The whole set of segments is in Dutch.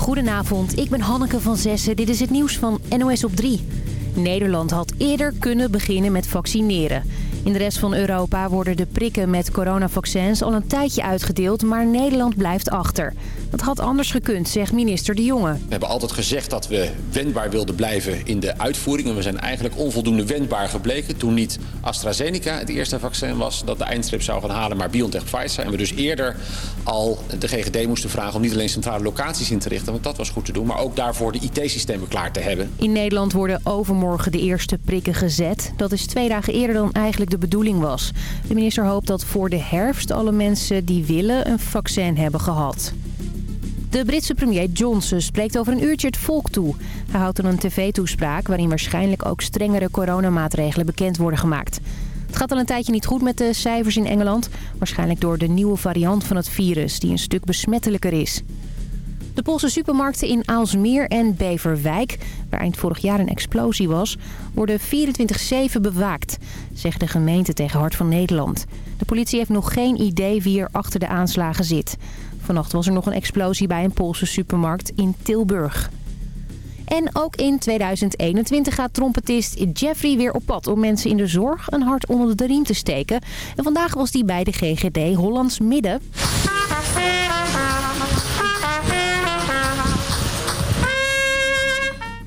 Goedenavond, ik ben Hanneke van Zessen. Dit is het nieuws van NOS op 3. Nederland had eerder kunnen beginnen met vaccineren. In de rest van Europa worden de prikken met coronavaccins al een tijdje uitgedeeld, maar Nederland blijft achter. Dat had anders gekund, zegt minister De Jonge. We hebben altijd gezegd dat we wendbaar wilden blijven in de uitvoering. En we zijn eigenlijk onvoldoende wendbaar gebleken toen niet AstraZeneca het eerste vaccin was dat de eindstrip zou gaan halen, maar BioNTech Pfizer. En we dus eerder al de GGD moesten vragen om niet alleen centrale locaties in te richten, want dat was goed te doen, maar ook daarvoor de IT-systemen klaar te hebben. In Nederland worden overmorgen de eerste prikken gezet. Dat is twee dagen eerder dan eigenlijk de bedoeling was. De minister hoopt dat voor de herfst alle mensen die willen een vaccin hebben gehad. De Britse premier Johnson spreekt over een uurtje het volk toe. Hij houdt een tv-toespraak waarin waarschijnlijk ook strengere coronamaatregelen bekend worden gemaakt. Het gaat al een tijdje niet goed met de cijfers in Engeland. Waarschijnlijk door de nieuwe variant van het virus die een stuk besmettelijker is. De Poolse supermarkten in Aalsmeer en Beverwijk, waar eind vorig jaar een explosie was, worden 24-7 bewaakt, zegt de gemeente tegen Hart van Nederland. De politie heeft nog geen idee wie er achter de aanslagen zit. Vannacht was er nog een explosie bij een Poolse supermarkt in Tilburg. En ook in 2021 gaat trompetist Jeffrey weer op pad om mensen in de zorg een hart onder de riem te steken. En vandaag was hij bij de GGD Hollands Midden.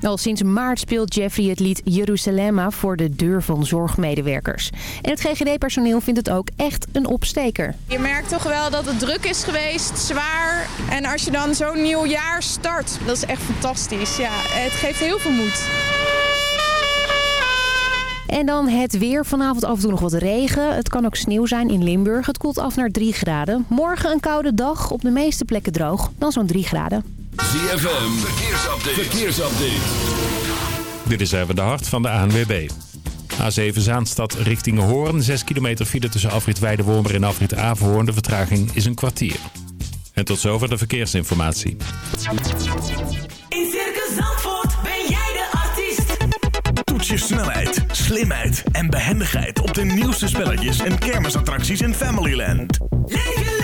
Al sinds maart speelt Jeffrey het lied Jeruzalemma voor de deur van zorgmedewerkers. En het GGD-personeel vindt het ook echt een opsteker. Je merkt toch wel dat het druk is geweest, zwaar. En als je dan zo'n nieuw jaar start, dat is echt fantastisch. Ja, het geeft heel veel moed. En dan het weer. Vanavond af en toe nog wat regen. Het kan ook sneeuw zijn in Limburg. Het koelt af naar 3 graden. Morgen een koude dag. Op de meeste plekken droog. Dan zo'n 3 graden. ZFM, verkeersupdate. verkeersupdate. Dit is even de hart van de ANWB. A7 Zaanstad richting Hoorn. 6 kilometer file tussen afrit Weidewormer en afrit Averhoorn. De vertraging is een kwartier. En tot zover de verkeersinformatie. In Circus Zandvoort ben jij de artiest. Toets je snelheid, slimheid en behendigheid op de nieuwste spelletjes en kermisattracties in Familyland. Leef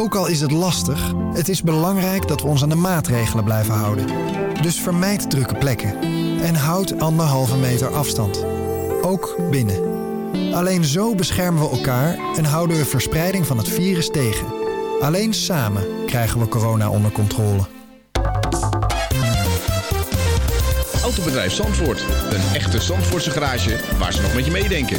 Ook al is het lastig, het is belangrijk dat we ons aan de maatregelen blijven houden. Dus vermijd drukke plekken en houd anderhalve meter afstand. Ook binnen. Alleen zo beschermen we elkaar en houden we verspreiding van het virus tegen. Alleen samen krijgen we corona onder controle. Autobedrijf Zandvoort. Een echte Zandvoortse garage waar ze nog met je meedenken.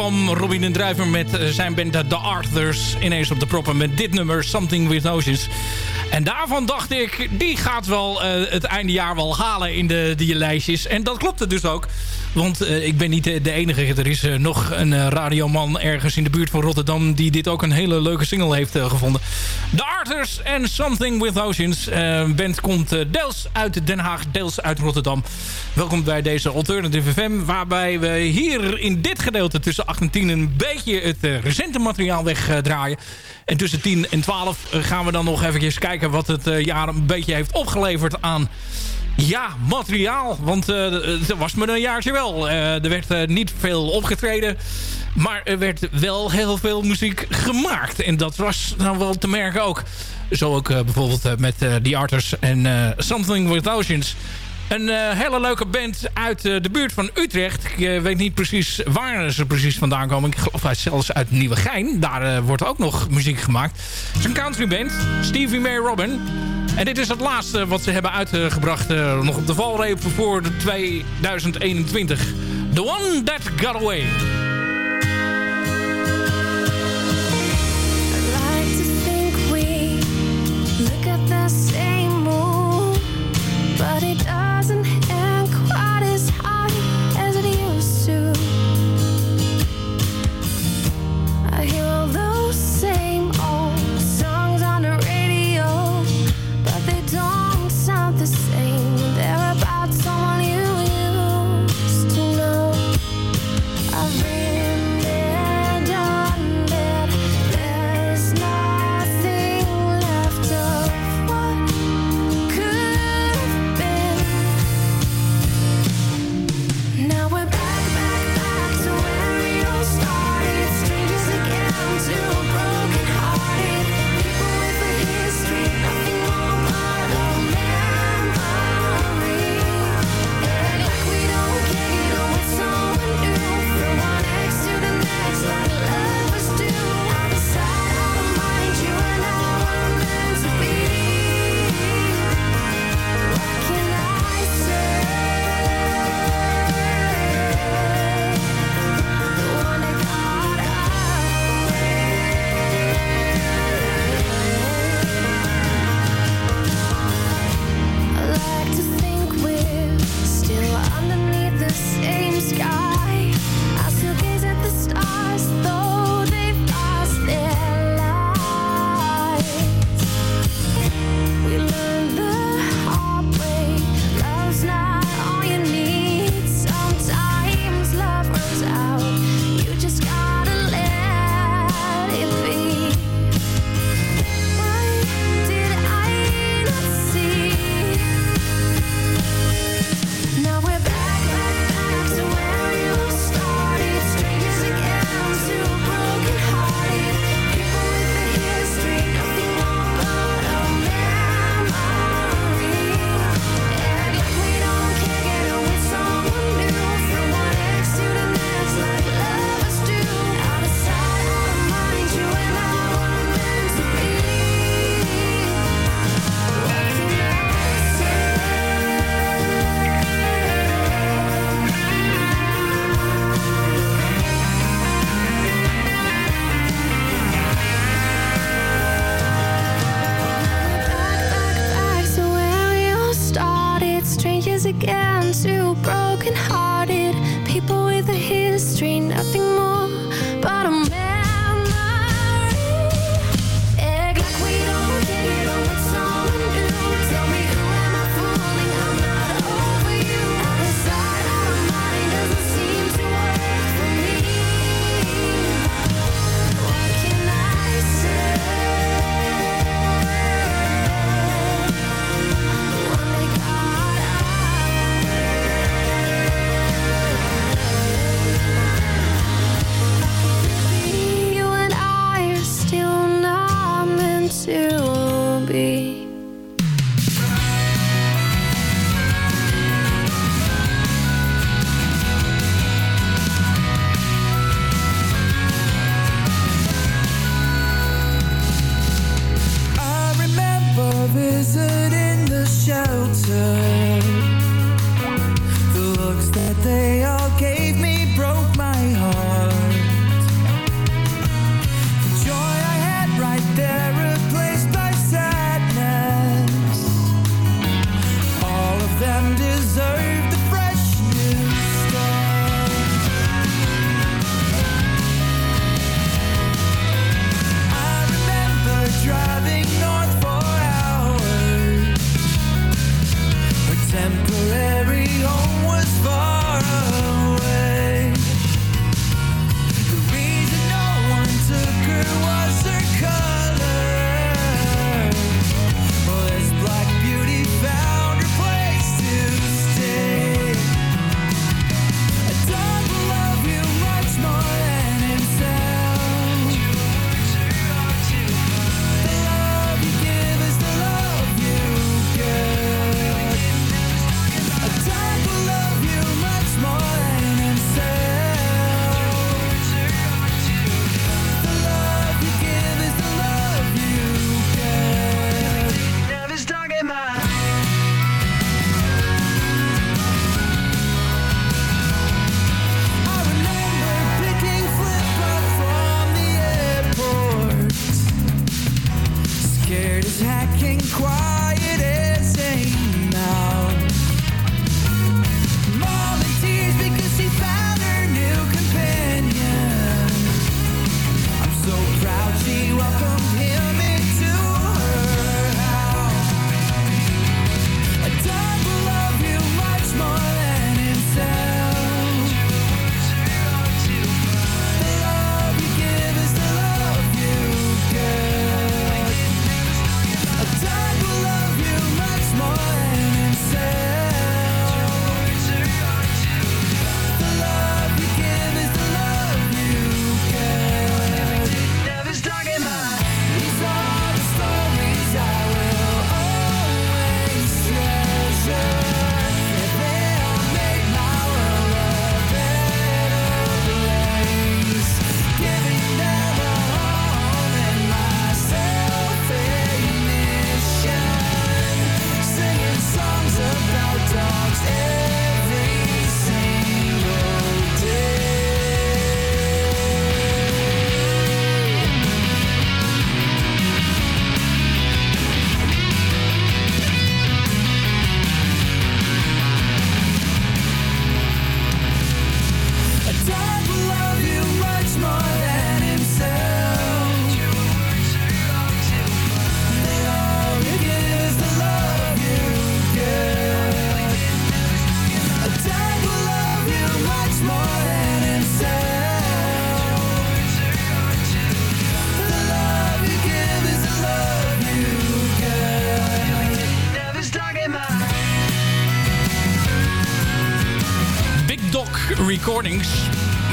Kwam Robin en Drijver met eh, zijn band The Arthurs ineens op de proppen met dit nummer, Something With Oceans. En daarvan dacht ik, die gaat wel uh, het eindejaar wel halen in de, die lijstjes. En dat klopte dus ook. Want uh, ik ben niet de, enige. Er is uh, nog een uh, radioman ergens in de buurt van Rotterdam... die dit ook een hele leuke single heeft gevonden. The Arthurs and Something With Oceans. band komt deels uit Den Haag, deels uit Rotterdam. Welkom bij deze Alternative FM... waarbij we hier in dit gedeelte tussen 8 en 10... een beetje het recente materiaal wegdraaien. En tussen 10 en 12 gaan we dan nog eventjes kijken... wat het jaar een beetje heeft opgeleverd aan ja, materiaal. Want het was me een jaartje wel. Uh, er werd niet veel opgetreden. Maar er werd wel heel veel muziek gemaakt. En dat was nou wel te merken ook. Zo ook bijvoorbeeld met The Arters en Something With Oceans. Een hele leuke band uit de buurt van Utrecht. Ik weet niet precies waar ze precies vandaan komen. Ik geloof zelfs uit Nieuwegein. Daar wordt ook nog muziek gemaakt. Het is een country band. Stevie May Robin. En dit is het laatste wat ze hebben uitgebracht. Uh, nog op de valreep voor de 2021. The One That Got Away.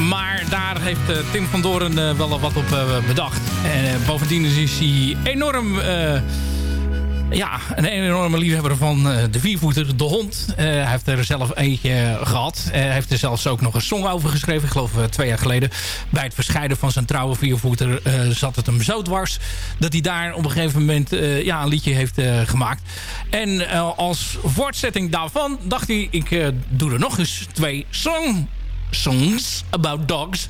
Maar daar heeft eh, Tim van Doren eh, wel wat op eh, bedacht. En bovendien is hij enorm... ja, een enorme liefhebber van de viervoeter, de hond. Hij heeft er zelf eentje gehad. Eh, hij heeft er zelfs ook nog een song over geschreven. Ik geloof twee jaar geleden. Bij het verscheiden van zijn trouwe viervoeter zat het hem zo dwars. Dat hij daar op een gegeven moment ja, een liedje heeft gemaakt. En als voortzetting daarvan dacht hij... ik doe er nog eens twee song, songs about dogs...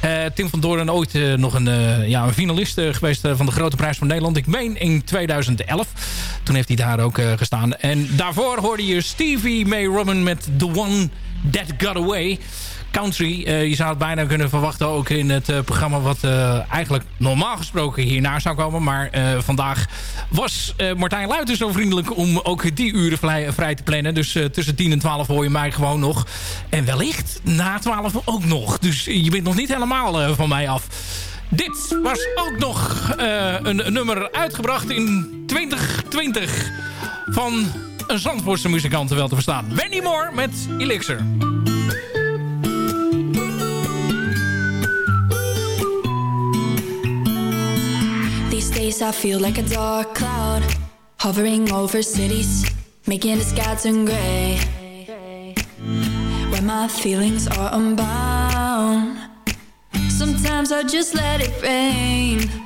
Eh, Tim van Doorn ooit eh, nog een, eh, ja, een finalist geweest van de Grote Prijs van Nederland. Ik meen in 2011. Toen heeft hij daar ook gestaan. En daarvoor hoorde je Stevie May Robin met The One That Got Away. Country, eh, je zou het bijna kunnen verwachten ook in het eh, programma... wat eh, eigenlijk normaal gesproken hierna zou komen. Maar vandaag was Martijn Luiten zo vriendelijk om ook die uren vrij, vrij te plannen. Dus tussen 10 en 12 hoor je mij gewoon nog. En wellicht na 12 ook nog. Dus je bent nog niet helemaal van mij af. Dit was ook nog een, nummer uitgebracht in 2020 van een Zandvoortse muzikant wel te verstaan. Wendy Moore met Elixir. I feel like a dark cloud hovering over cities, making the sky turn gray. When my feelings are unbound, sometimes I just let it rain.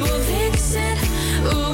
Will fix it. Ooh,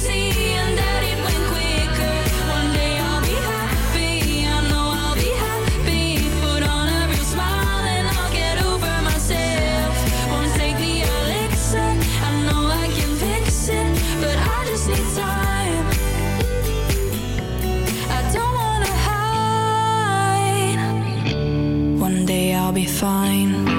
fine.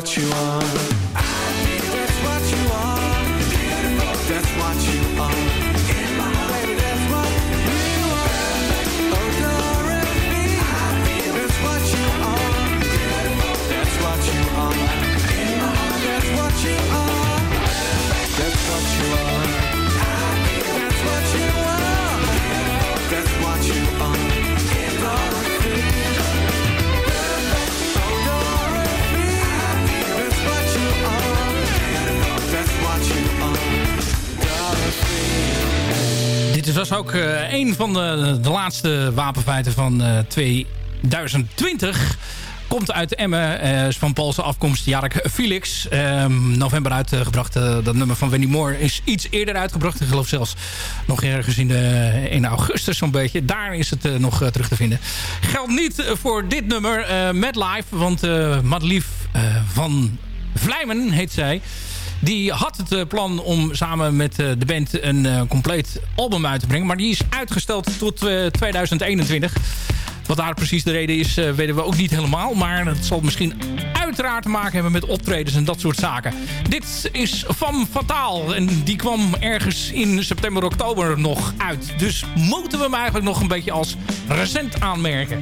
what you want. van de, de laatste wapenfeiten van eh, 2020 komt uit Emmen. Uh, is van Poolse afkomst, Jarek Felix. Ehm, november uitgebracht. Eh, dat nummer van Wendy Moore is iets eerder uitgebracht. Ik geloof zelfs nog ergens in, de, in augustus zo'n beetje. Daar is het nog terug te vinden. Geldt niet voor dit nummer, Mad Life. Want Madlief van Vlijmen heet zij. Die had het eh, plan om samen met eh, de band een eh, compleet album uit te brengen. Maar die is uitgesteld tot 2021. Wat daar precies de reden is, weten we ook niet helemaal. Maar het zal misschien uiteraard te maken hebben met optredens en dat soort zaken. Dit is Van Fataal. En die kwam ergens in september, oktober nog uit. Dus moeten we hem eigenlijk nog een beetje als recent aanmerken.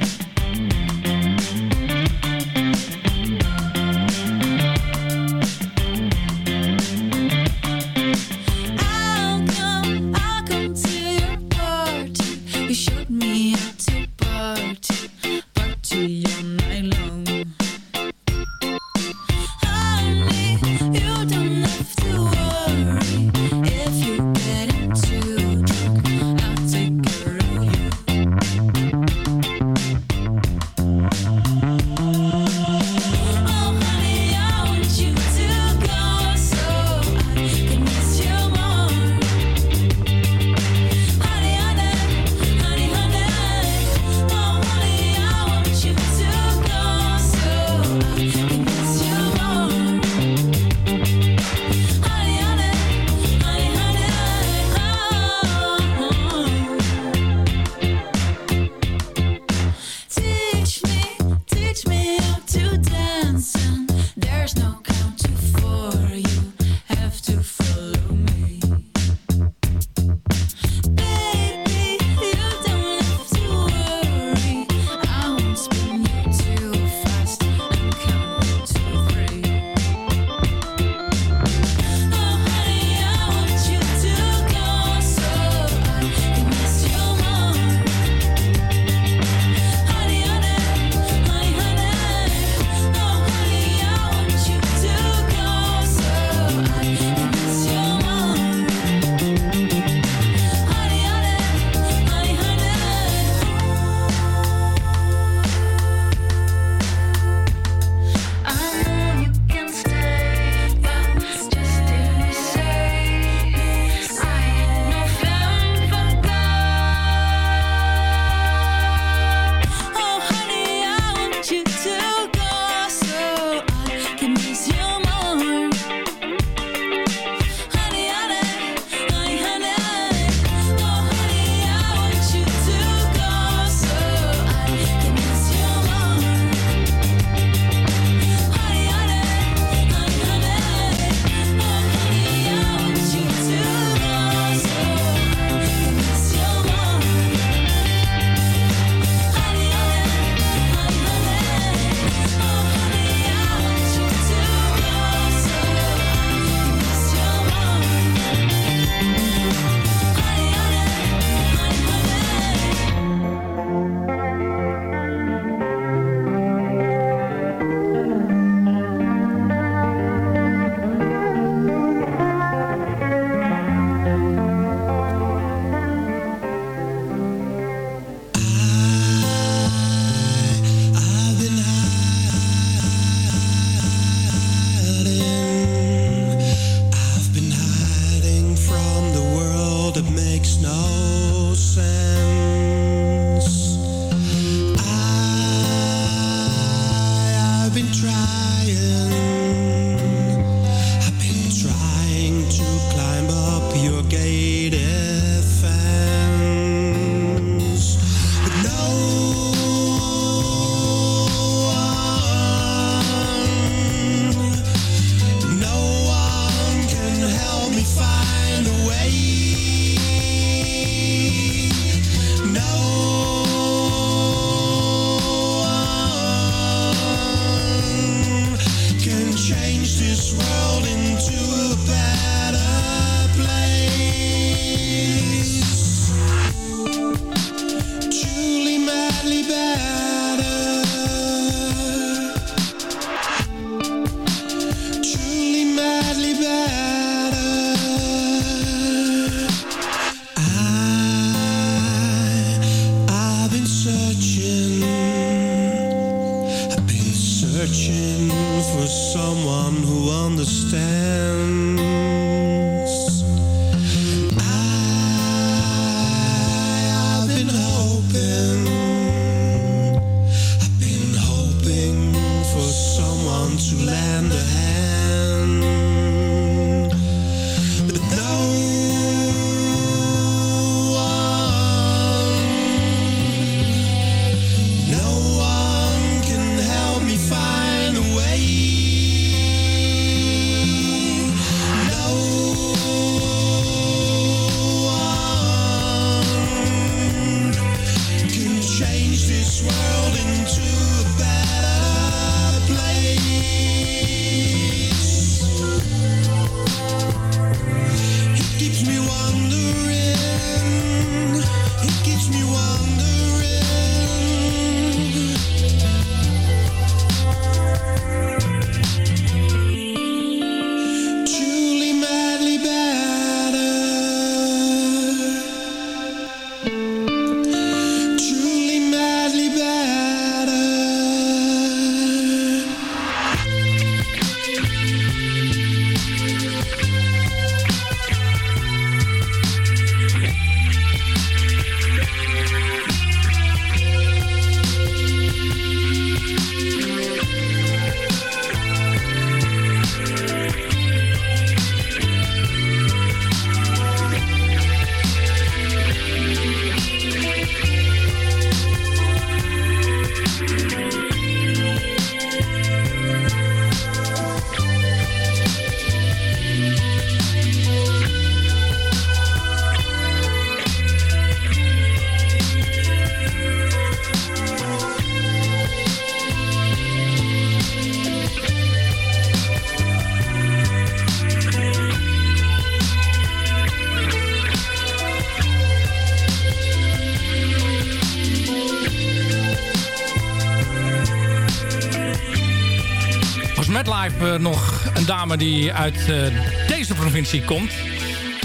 Die uit eh, deze provincie komt.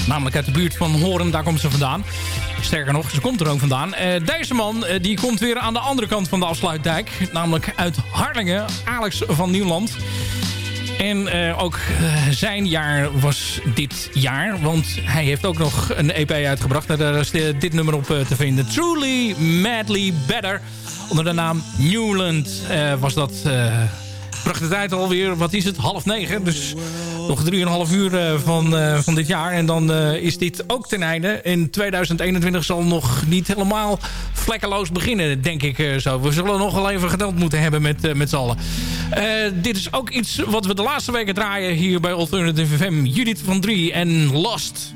Namelijk uit de buurt van Horen, daar komt ze vandaan. Sterker nog, ze komt er ook vandaan. Eh, deze man eh, die komt weer aan de andere kant van de afsluitdijk. Namelijk uit Harlingen, Alex van Nieuwland. En ook zijn jaar was dit jaar. Want hij heeft ook nog een EP uitgebracht. En Daar is dit nummer op te vinden. Truly Madly Better. Onder de naam Newland was dat... bracht de tijd alweer, wat is het, half negen. Dus nog 3,5 uur eh, van, eh, van dit jaar. En dan eh, is dit ook ten einde. In 2021 zal nog niet helemaal vlekkeloos beginnen, denk ik zo. We zullen nog wel even geduld moeten hebben met, met z'n allen. Dit is ook iets wat we de laatste weken draaien hier bij Alternative FM. Judith van Drie en Lost.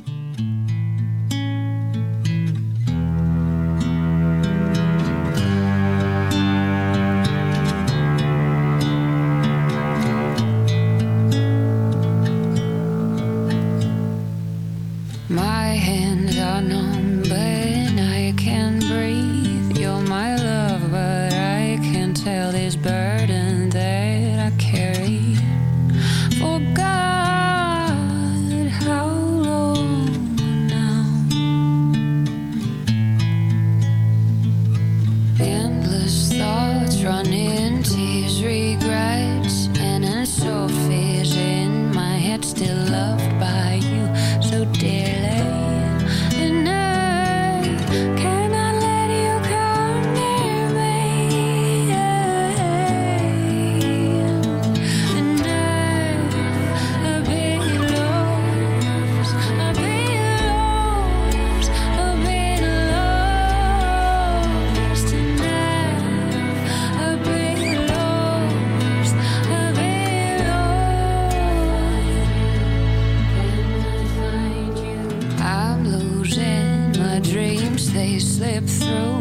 They slip through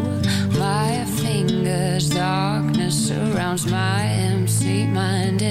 my fingers. Darkness surrounds my empty mind,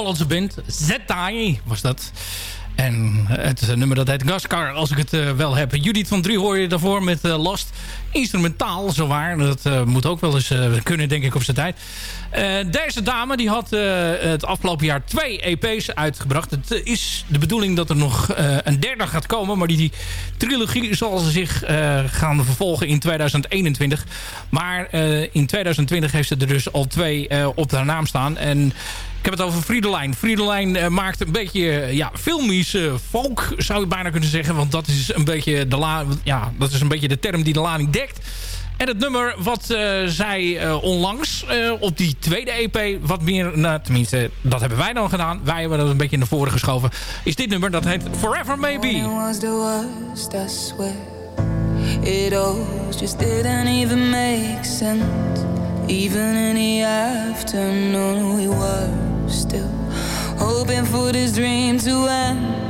Hollandse band. Zetai was dat. En het nummer dat heet Gascar, als ik het eh, wel heb. Judith van Drie hoor je daarvoor met eh, Last. Instrumentaal, zowaar. Dat eh, moet ook wel eens kunnen, denk ik, op zijn tijd. Deze dame die had het afgelopen jaar twee EP's uitgebracht. Het is de bedoeling dat er nog een derde gaat komen. Maar die, trilogie zal ze zich gaan vervolgen in 2021. Maar in 2020 heeft ze er dus al twee op haar naam staan. En ik heb het over Friedelijn. Friedelijn maakt een beetje ja, filmische folk, zou je bijna kunnen zeggen. Want dat is een beetje de, la ja, dat is een beetje de term die de lading dekt. En het nummer wat uh, zij onlangs op die tweede EP wat meer... Nou, tenminste, dat hebben wij dan gedaan. Wij hebben dat een beetje naar voren geschoven. Is dit nummer, dat heet Forever Maybe. was the worst, I swear. It all just didn't even make sense. Even in the afternoon we were still hoping for this dream to end.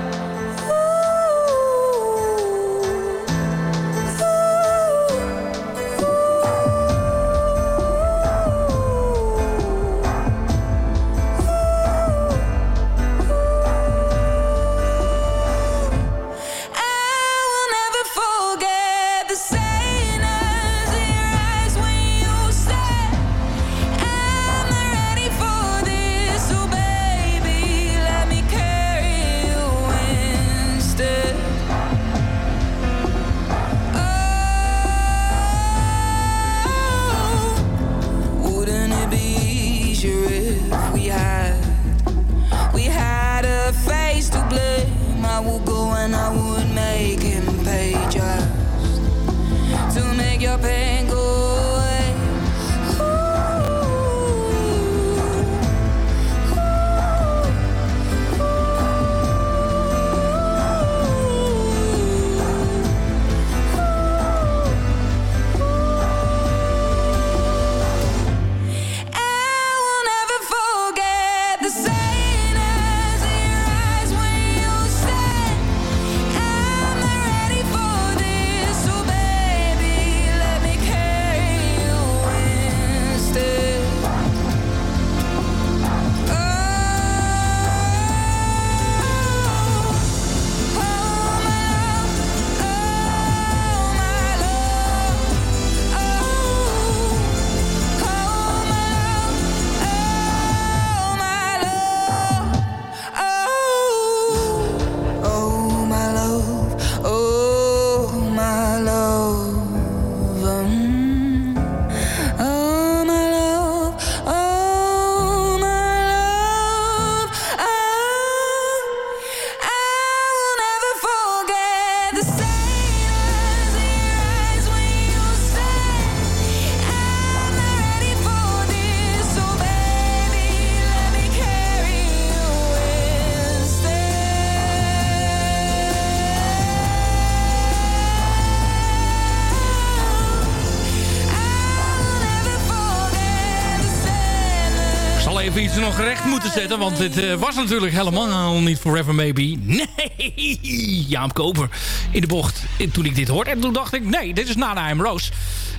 Want dit uh, was natuurlijk helemaal niet Forever Maybe. Nee, Jaap Koper in de bocht. En toen ik dit hoorde, en toen dacht ik... Nee, dit is Nana M. Rose.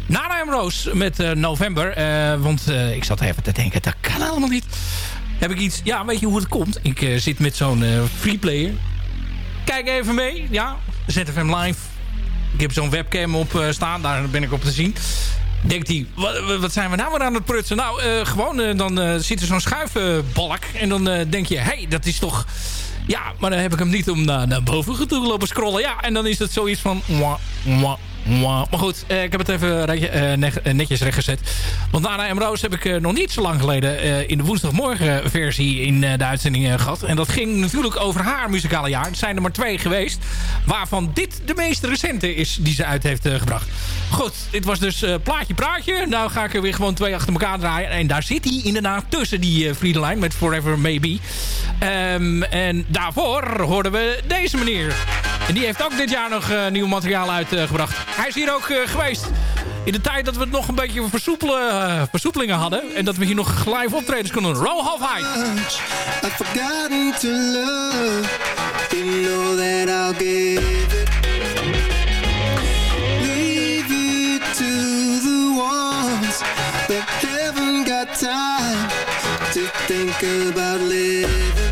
Nana M. Rose met uh, November. Uh, want ik zat even te denken, dat kan helemaal niet. Heb ik iets... Ja, weet je hoe het komt? Ik zit met zo'n freeplayer. Kijk even mee. Ja, ZFM Live. Ik heb zo'n webcam op staan. Daar ben ik op te zien denkt hij, wat, wat, zijn we nou weer aan het prutsen? Nou, uh, gewoon, uh, dan uh, zit er zo'n schuifbalk. En dan denk je, hé, hey, dat is toch... Ja, maar dan heb ik hem niet om naar, naar boven te lopen scrollen. Ja, en dan is het zoiets van... maar goed, ik heb het even netjes rechtgezet. Want Nana M. Roos heb ik nog niet zo lang geleden... in de woensdagmorgen versie in de uitzending gehad. En dat ging natuurlijk over haar muzikale jaar. Er zijn er maar twee geweest. Waarvan dit de meest recente is die ze uit heeft gebracht. Goed, dit was dus plaatje praatje. Nou ga ik er weer gewoon twee achter elkaar draaien. En daar zit hij inderdaad tussen die Friedelijn met Forever Maybe. Um, en daarvoor hoorden we deze meneer. En die heeft ook dit jaar nog uh, nieuw materiaal uitgebracht. Hij is hier ook eh, geweest in de tijd dat we het nog een beetje versoepelen, eh, versoepelingen hadden. En dat we hier nog live optredens konden doen. Roll half high. that haven't got time to think about living.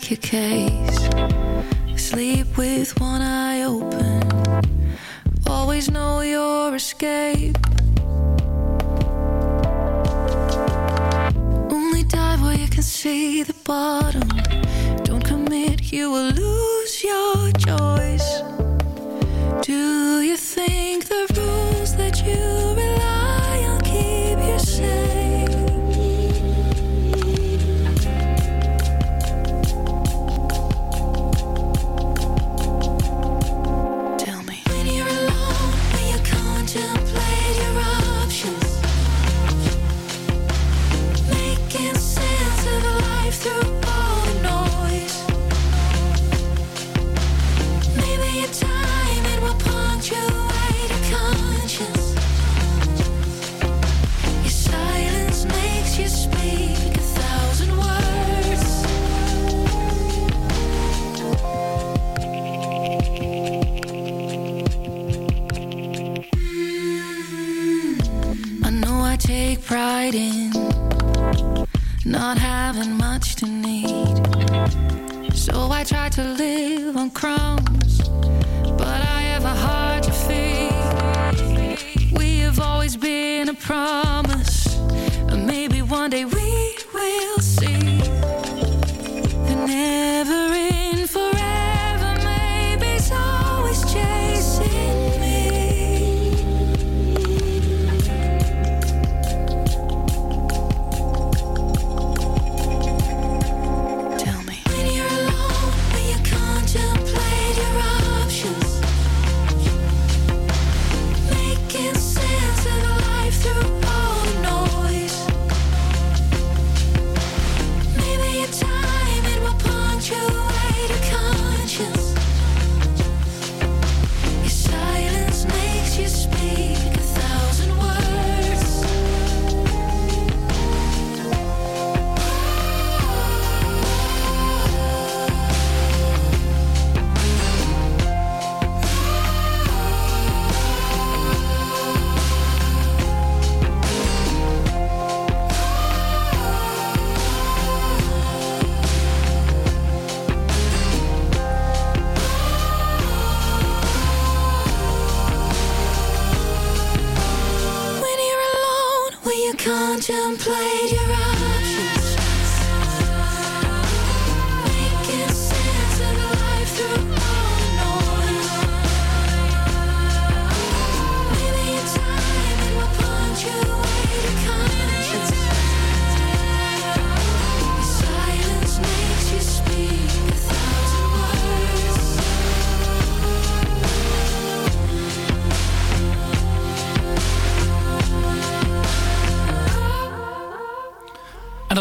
pack your case. Sleep with one eye open. Always know your escape. Only dive where you can see the bottom. Don't commit, you will lose.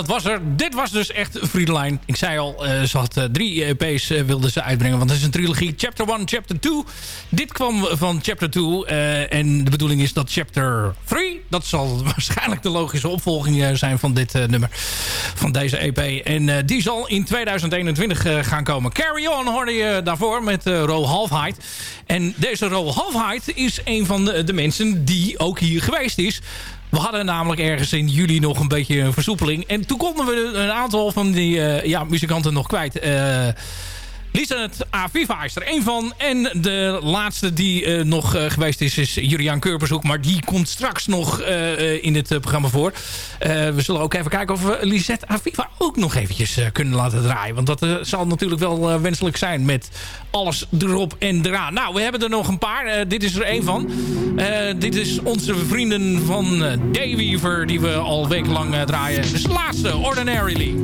Was er. Dit was dus echt Friedelijn. Ik zei al, eh, ze had eh, drie EP's uh, wilden ze uitbrengen. Want het is een trilogie. Chapter 1, Chapter 2. Dit kwam van Chapter 2. eh, en de bedoeling is dat Chapter 3... dat zal waarschijnlijk de logische opvolging eh, zijn van dit eh, nummer. Van deze EP. En eh, die zal in 2021 eh, gaan komen. Carry On hoorde je daarvoor met Ro Halfheid. En deze Ro Halfheid is een van de, de mensen die ook hier geweest is... We hadden namelijk ergens in juli nog een beetje een versoepeling. En toen konden we een aantal van die eh, ja, muzikanten nog kwijt. Lisanne Aviva is er één van. En de laatste die eh, nog eh, geweest is, is Juriaan Keurbezoek. Maar die komt straks nog eh, in eh, programma voor. We zullen ook even kijken of we Lisette Aviva ook nog eventjes kunnen laten draaien. Want dat zal natuurlijk wel wenselijk zijn met alles erop en eraan. Nou, we hebben er nog een paar. Dit is er één van. Dit is onze vrienden van Dayweaver die we al wekenlang draaien. Dus laatste, Ordinarily.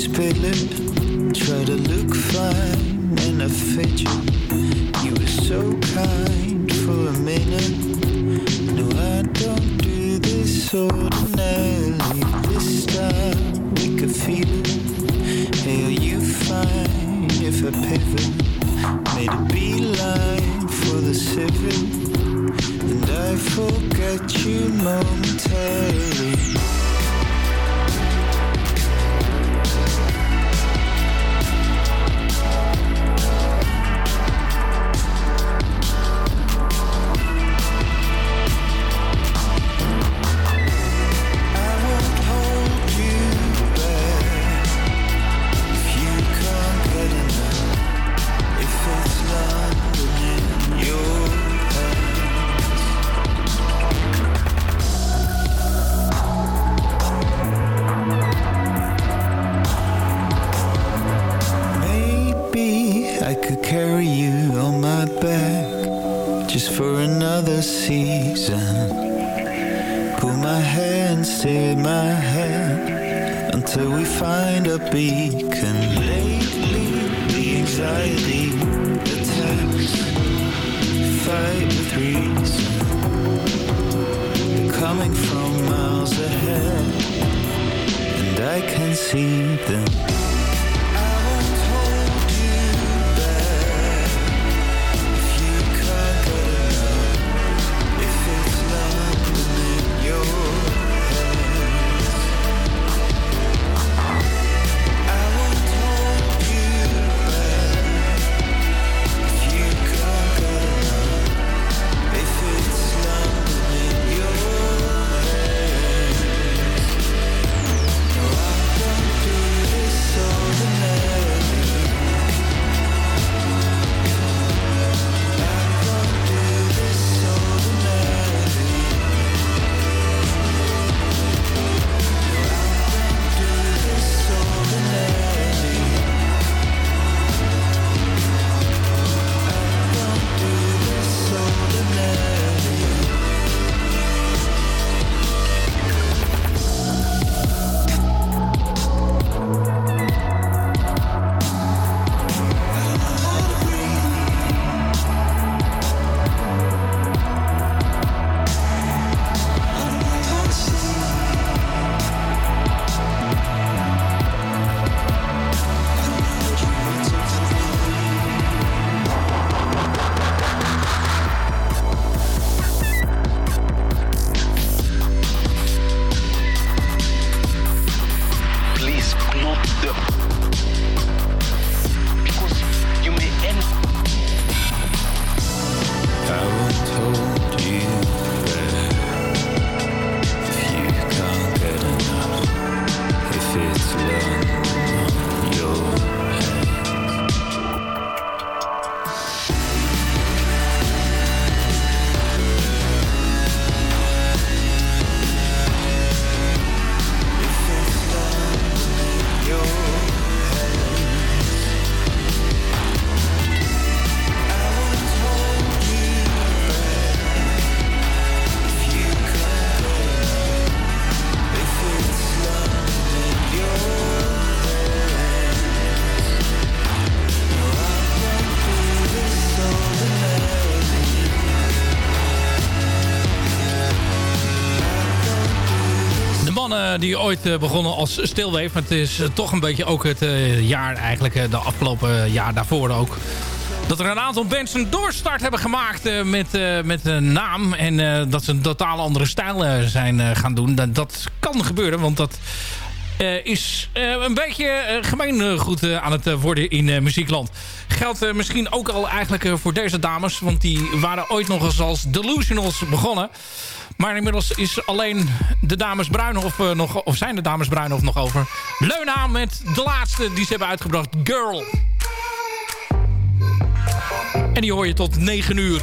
Wine and we spill it. Try to look fine and I fidget. You were so kind for a minute. No, I don't do this ordinarily. This time we could feel it. Hey, are you fine if I pivot? Made a beeline for the civic. And I forget you momentarily. My hand, in my hand until we find a beacon. Lately, the anxiety attacks, fight with reason. Coming from miles ahead, and I can see them. Die ooit eh, begonnen als Stilwave. Maar het is eh, toch een beetje ook het eh, jaar eigenlijk, de afgelopen jaar daarvoor ook. Dat er een aantal bands een doorstart hebben gemaakt met, met een naam. En dat ze een totaal andere stijl zijn gaan doen. Dat, dat kan gebeuren, want dat is een beetje gemeengoed aan het worden in muziekland. Geldt misschien ook al eigenlijk voor deze dames. Want die waren ooit nog eens als Delusionals begonnen. Maar inmiddels is alleen de dames Bruinhof eh, nog... of zijn de dames Bruinhof nog over. Leun aan met de laatste die ze hebben uitgebracht. Girl. En die hoor je tot 9 uur.